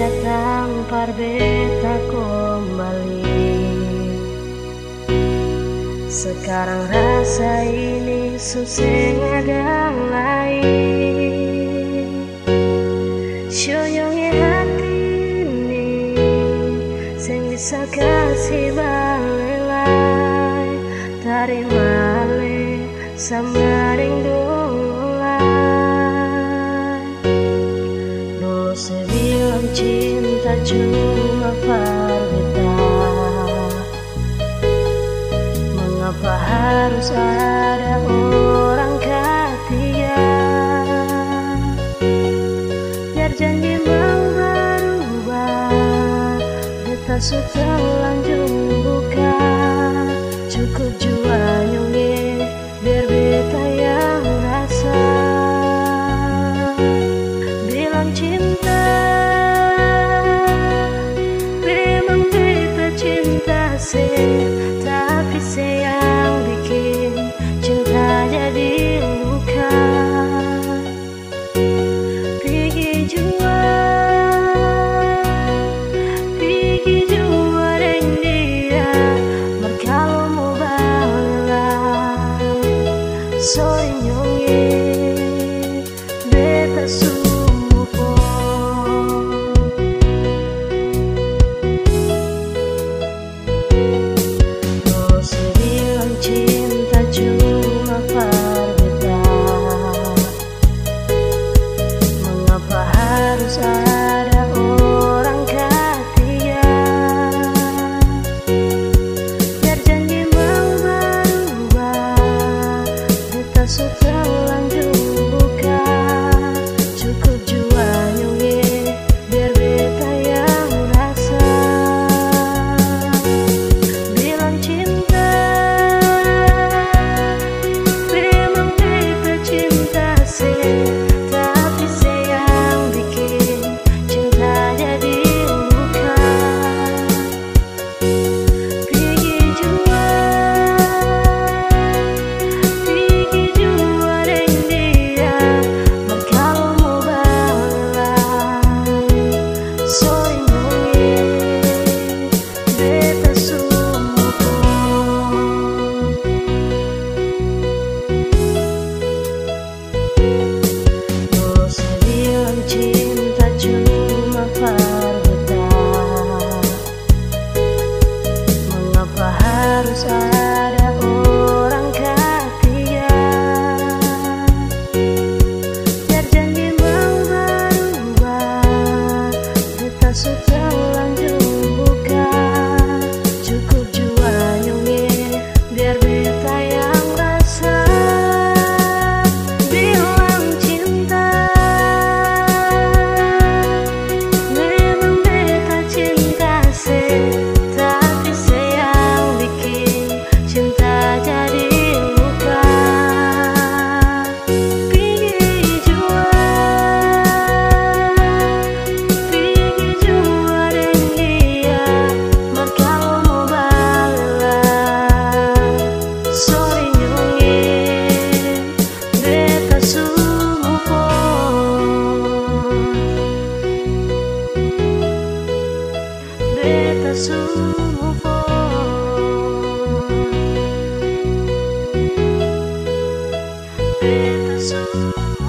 datang parbeta kembali. Sekarang rasa ini susah dan lain. Shoyongnya hati ini Sing bisa kasih balai Tari male sama rindu cuma fakta Mengapa harus ada orang ketiga? Biar janji bang berubah kita sudah lanjut buka. Cukup juga With the soul.